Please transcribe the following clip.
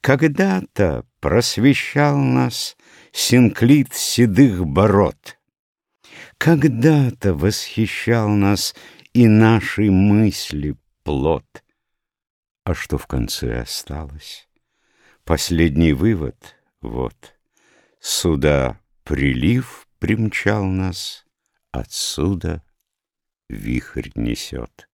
Когда-то просвещал нас Синклит седых бород. Когда-то восхищал нас И наши мысли плод. А что в конце осталось? Последний вывод — вот. Сюда прилив примчал нас, Отсюда вихрь несет.